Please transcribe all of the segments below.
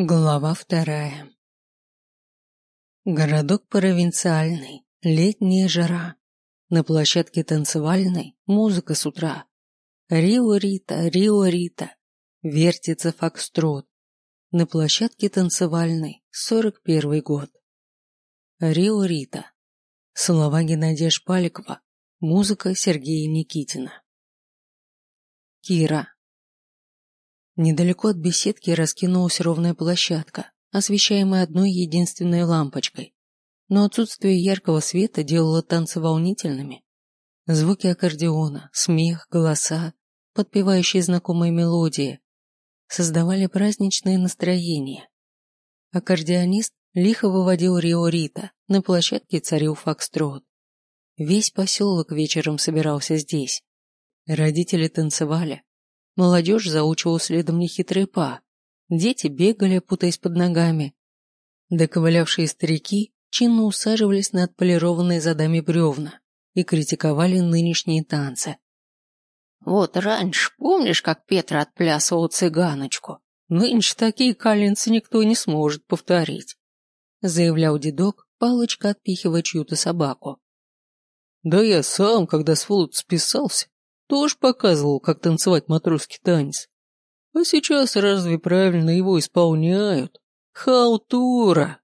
Глава вторая Городок провинциальный, летняя жара. На площадке танцевальной музыка с утра. Рио-Рита, Рио-Рита. Вертится фокстрот. На площадке танцевальной, сорок первый год. Рио-Рита. Слова Геннадия Шпаликова. Музыка Сергея Никитина. Кира. Недалеко от беседки раскинулась ровная площадка, освещаемая одной единственной лампочкой. Но отсутствие яркого света делало танцы волнительными. Звуки аккордеона, смех, голоса, подпевающие знакомые мелодии, создавали праздничное настроение. Аккордеонист лихо выводил Рио Рита, на площадке царил фокстрот. Весь поселок вечером собирался здесь. Родители танцевали, Молодежь заучивала следом нехитрые па. Дети бегали, путаясь под ногами. Доковылявшие старики чинно усаживались на отполированные задами бревна и критиковали нынешние танцы. «Вот раньше, помнишь, как Петра отплясывал цыганочку? Нынче такие калинцы никто не сможет повторить», заявлял дедок, палочка отпихивая чью-то собаку. «Да я сам, когда с Фолот списался, тоже показывал, как танцевать матросский танец. А сейчас разве правильно его исполняют? Халтура!»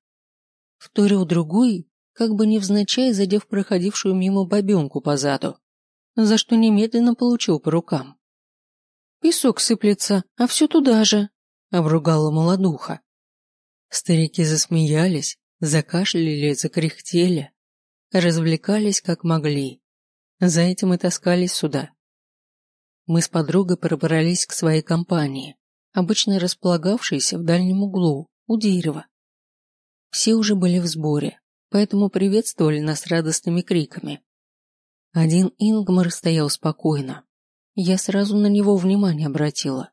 Вторил другой, как бы невзначай задев проходившую мимо бабенку по заду, за что немедленно получил по рукам. «Песок сыплется, а все туда же», — обругала молодуха. Старики засмеялись, закашляли, закряхтели, развлекались как могли. За этим и таскались сюда, мы с подругой пробрались к своей компании, обычно располагавшейся в дальнем углу, у дерева. Все уже были в сборе, поэтому приветствовали нас радостными криками. Один Ингмар стоял спокойно. Я сразу на него внимание обратила.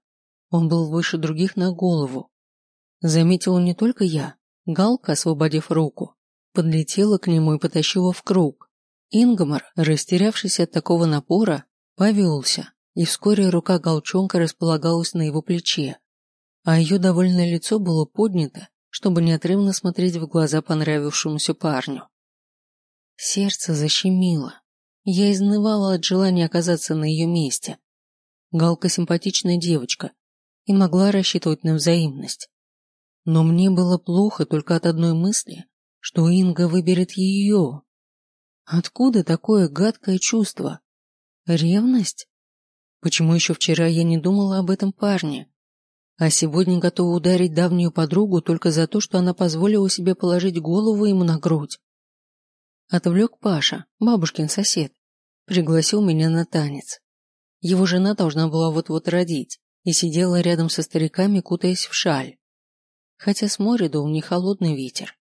Он был выше других на голову. Заметила не только я. Галка, освободив руку, подлетела к нему и потащила в круг. Ингмар, растерявшись от такого напора, повелся, и вскоре рука Галчонка располагалась на его плече, а ее довольное лицо было поднято, чтобы неотрывно смотреть в глаза понравившемуся парню. Сердце защемило. Я изнывала от желания оказаться на ее месте. Галка симпатичная девочка и могла рассчитывать на взаимность. Но мне было плохо только от одной мысли, что Инга выберет ее. Откуда такое гадкое чувство? Ревность? Почему еще вчера я не думала об этом парне? А сегодня готова ударить давнюю подругу только за то, что она позволила себе положить голову ему на грудь. Отвлек Паша, бабушкин сосед. Пригласил меня на танец. Его жена должна была вот-вот родить и сидела рядом со стариками, кутаясь в шаль. Хотя с моря дул не холодный ветер.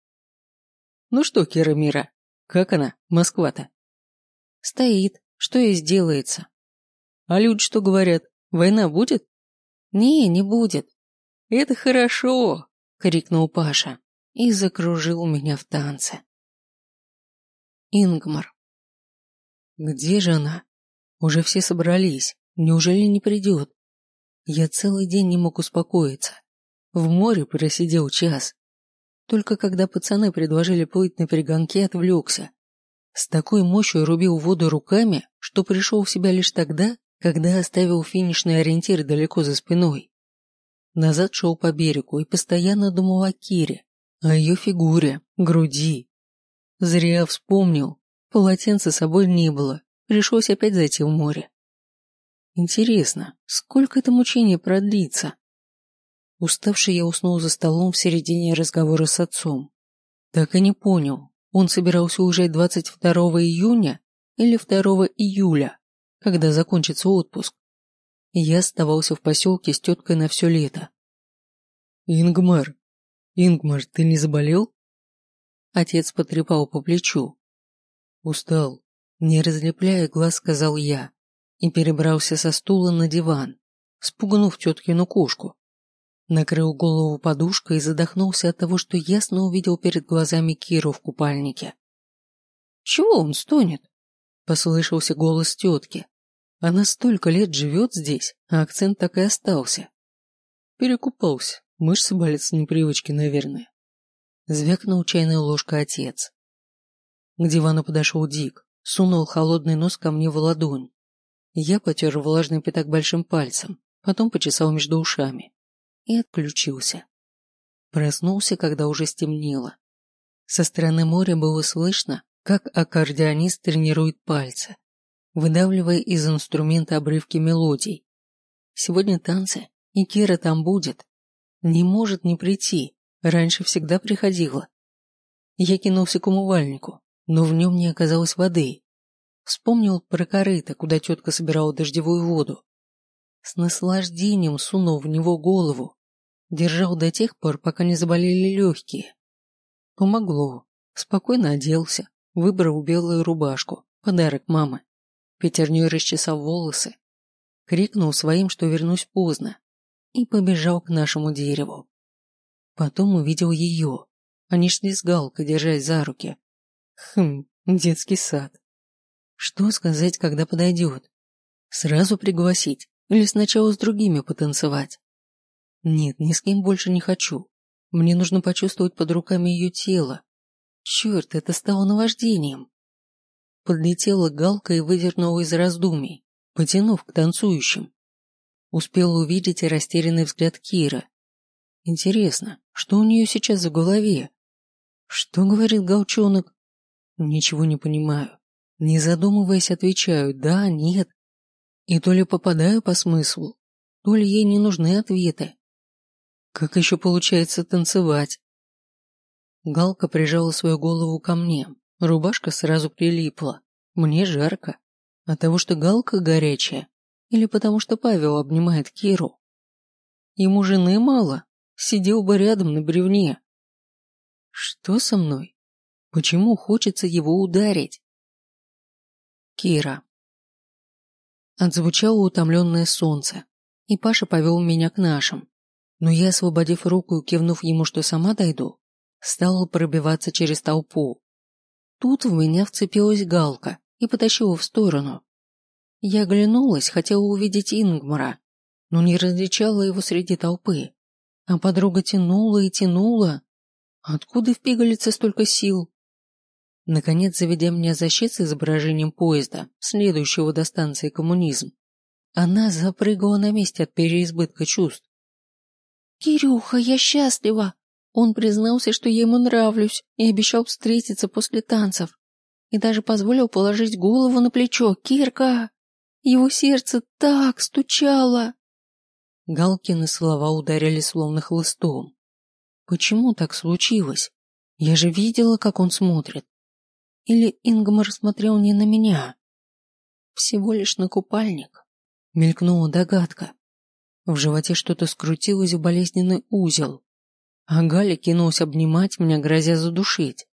«Ну что, Кира Мира, как она, Москва-то?» «Стоит. Что ей сделается?» А люди что говорят? Война будет? Не, не будет. Это хорошо, крикнул Паша и закружил меня в танце. Ингмар. Где же она? Уже все собрались. Неужели не придет? Я целый день не мог успокоиться. В море просидел час. Только когда пацаны предложили плыть на перегонке, отвлекся. С такой мощью рубил воду руками, что пришел в себя лишь тогда, когда оставил финишный ориентир далеко за спиной. Назад шел по берегу и постоянно думал о Кире, о ее фигуре, груди. Зря вспомнил, полотенца с собой не было, пришлось опять зайти в море. Интересно, сколько это мучение продлится? Уставший я уснул за столом в середине разговора с отцом. Так и не понял, он собирался уезжать 22 июня или 2 июля когда закончится отпуск. я оставался в поселке с теткой на все лето. «Ингмар! Ингмар, ты не заболел?» Отец потрепал по плечу. «Устал», не разлепляя глаз, сказал я, и перебрался со стула на диван, спугнув теткину кошку. Накрыл голову подушкой и задохнулся от того, что ясно увидел перед глазами Киру в купальнике. «Чего он стонет?» Послышался голос тетки. Она столько лет живет здесь, а акцент так и остался. Перекупался, Мышцы болят с непривычки, наверное. Звякнул чайная ложка отец. К дивану подошел Дик, сунул холодный нос ко мне в ладонь. Я потер влажный пятак большим пальцем, потом почесал между ушами и отключился. Проснулся, когда уже стемнело. Со стороны моря было слышно, как аккордеонист тренирует пальцы, выдавливая из инструмента обрывки мелодий. Сегодня танцы, и Кира там будет. Не может не прийти, раньше всегда приходила. Я кинулся к умывальнику, но в нем не оказалось воды. Вспомнил про корыто, куда тетка собирала дождевую воду. С наслаждением сунул в него голову. Держал до тех пор, пока не заболели легкие. Помогло. Спокойно оделся, выбрал белую рубашку, подарок мамы. Пятерней расчесал волосы, крикнул своим, что вернусь поздно, и побежал к нашему дереву. Потом увидел ее. Они шли с Галкой, держась за руки. Хм, детский сад. Что сказать, когда подойдет? Сразу пригласить или сначала с другими потанцевать? Нет, ни с кем больше не хочу. Мне нужно почувствовать под руками ее тело. Черт, это стало наваждением. Подлетела галка и вывернула из раздумий, потянув к танцующим. Успела увидеть и растерянный взгляд Кира. Интересно, что у нее сейчас за голове? Что говорит галчонок? Ничего не понимаю. Не задумываясь, отвечаю «да», «нет». И то ли попадаю по смыслу, то ли ей не нужны ответы. Как еще получается танцевать? Галка прижала свою голову ко мне. Рубашка сразу прилипла. Мне жарко. От того, что Галка горячая? Или потому, что Павел обнимает Киру? Ему жены мало. Сидел бы рядом на бревне. Что со мной? Почему хочется его ударить? Кира. Отзвучало утомленное солнце, и Паша повел меня к нашим. Но я, освободив руку и кивнув ему, что сама дойду, стала пробиваться через толпу. Тут в меня вцепилась галка и потащила в сторону. Я оглянулась, хотела увидеть Ингмара, но не различала его среди толпы. А подруга тянула и тянула. Откуда в пигалице столько сил? Наконец, заведя меня за щит с изображением поезда, следующего до станции коммунизм, она запрыгала на месте от переизбытка чувств. «Кирюха, я счастлива!» Он признался, что я ему нравлюсь, и обещал встретиться после танцев. И даже позволил положить голову на плечо. «Кирка!» Его сердце так стучало. Галкины слова ударили словно хлыстом. Почему так случилось? Я же видела, как он смотрит. Или Ингмар смотрел не на меня? Всего лишь на купальник. Мелькнула догадка. В животе что-то скрутилось в болезненный узел. А Галя кинулась обнимать меня, грозя задушить.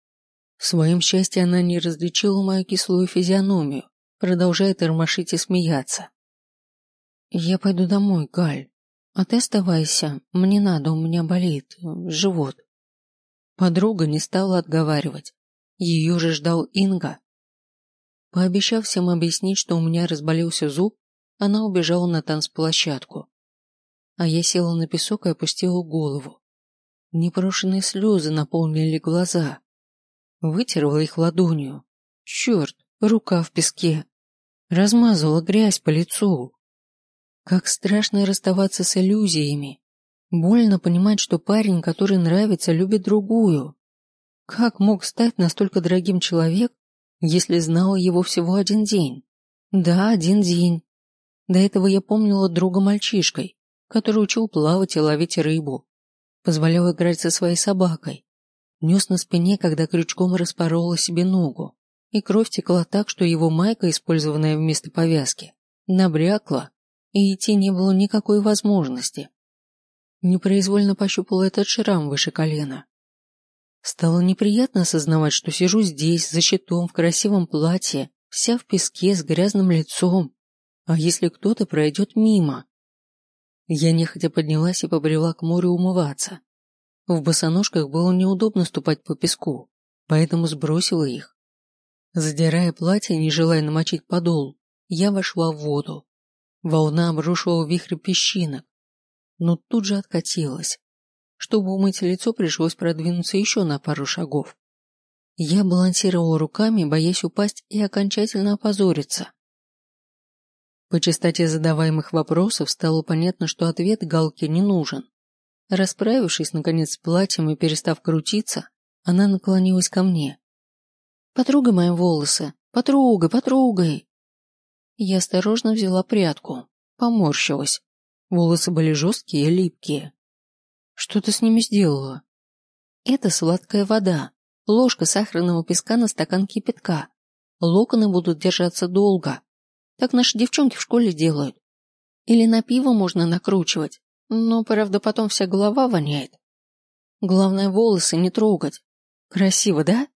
В своем счастье она не различила мою кислую физиономию, продолжая тормошить и смеяться. «Я пойду домой, Галь. А ты оставайся. Мне надо, у меня болит. Живот». Подруга не стала отговаривать. Ее же ждал Инга. Пообещав всем объяснить, что у меня разболелся зуб, она убежала на танцплощадку а я села на песок и опустила голову. Непрошенные слезы наполнили глаза. Вытерла их ладонью. Черт, рука в песке. Размазала грязь по лицу. Как страшно расставаться с иллюзиями. Больно понимать, что парень, который нравится, любит другую. Как мог стать настолько дорогим человек, если знала его всего один день? Да, один день. До этого я помнила друга мальчишкой, который учил плавать и ловить рыбу, позволял играть со своей собакой, нес на спине, когда крючком распорола себе ногу, и кровь текла так, что его майка, использованная вместо повязки, набрякла, и идти не было никакой возможности. Непроизвольно пощупала этот шрам выше колена. Стало неприятно осознавать, что сижу здесь, за щитом, в красивом платье, вся в песке, с грязным лицом. А если кто-то пройдет мимо? Я нехотя поднялась и побрела к морю умываться. В босоножках было неудобно ступать по песку, поэтому сбросила их. Задирая платье, не желая намочить подол, я вошла в воду. Волна обрушила вихрь песчинок, но тут же откатилась. Чтобы умыть лицо, пришлось продвинуться еще на пару шагов. Я балансировал руками, боясь упасть и окончательно опозориться. По частоте задаваемых вопросов стало понятно, что ответ Галке не нужен. Расправившись, наконец, с платьем и перестав крутиться, она наклонилась ко мне. «Потрогай мои волосы! Потрогай, потрогай!» Я осторожно взяла прядку, поморщилась. Волосы были жесткие и липкие. «Что ты с ними сделала?» «Это сладкая вода, ложка сахарного песка на стакан кипятка. Локоны будут держаться долго. Так наши девчонки в школе делают. Или на пиво можно накручивать, но, правда, потом вся голова воняет. Главное, волосы не трогать. Красиво, да?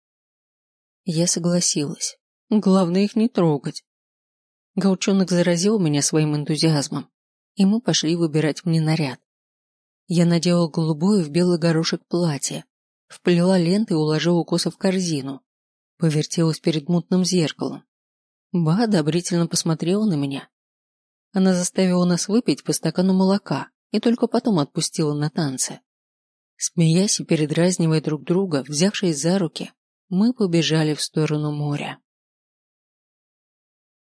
Я согласилась. Главное их не трогать. Гаучонок заразил меня своим энтузиазмом, и мы пошли выбирать мне наряд. Я надела голубое в белый горошек платье, вплела ленты и уложила косы в корзину, повертелась перед мутным зеркалом. Ба одобрительно посмотрела на меня. Она заставила нас выпить по стакану молока и только потом отпустила на танцы. Смеясь и передразнивая друг друга, взявшись за руки, мы побежали в сторону моря.